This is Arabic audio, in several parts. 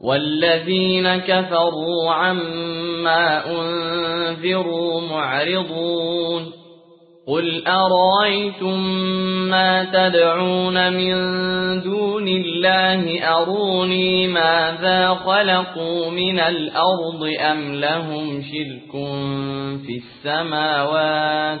والذين كفروا عما أنذروا معرضون قل أرأيتم ما تدعون من دون الله؟ أروني ماذا خلقوا من الأرض أم لهم شرك في السماوات؟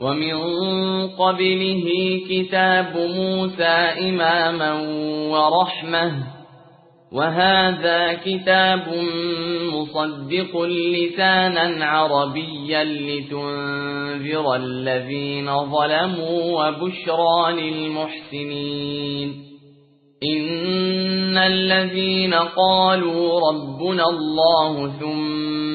ومن قبله كتاب موسى إماما ورحمة. وهذا كتاب مصدق لسانا عربيا لتنذر الذين ظلموا وبشرى للمحسنين. إن الذين قالوا ربنا الله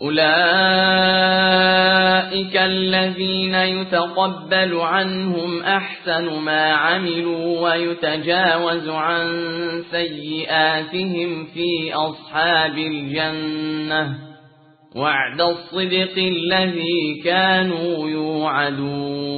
أولئك الذين يتقبل عنهم أحسن ما عملوا ويتجاوز عن سيئاتهم في أصحاب الجنة وعد الصدق الذي كانوا يوعدون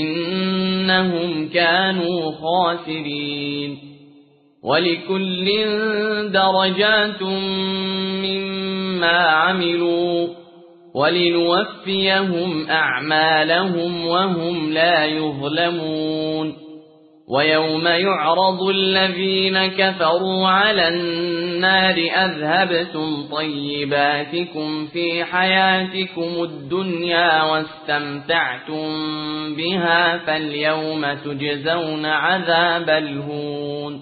إنهم كانوا خاسرين. ولكل درجات مما عملوا ولنوفيهم أعمالهم وهم لا يظلمون. ويوم يعرض الذين كفروا على النار أذهبتم طيباتكم في حياتكم الدنيا واستمتعتم بها فاليوم تجزون عذاب الهون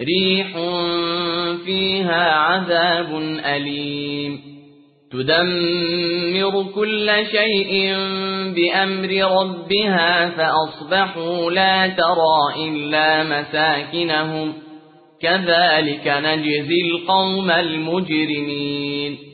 ريح فيها عذاب أليم. تدمر كل شيء بأمر ربها فأصبحوا لا ترى إلا مساكنهم. كذلك نجزي القوم المجرمين.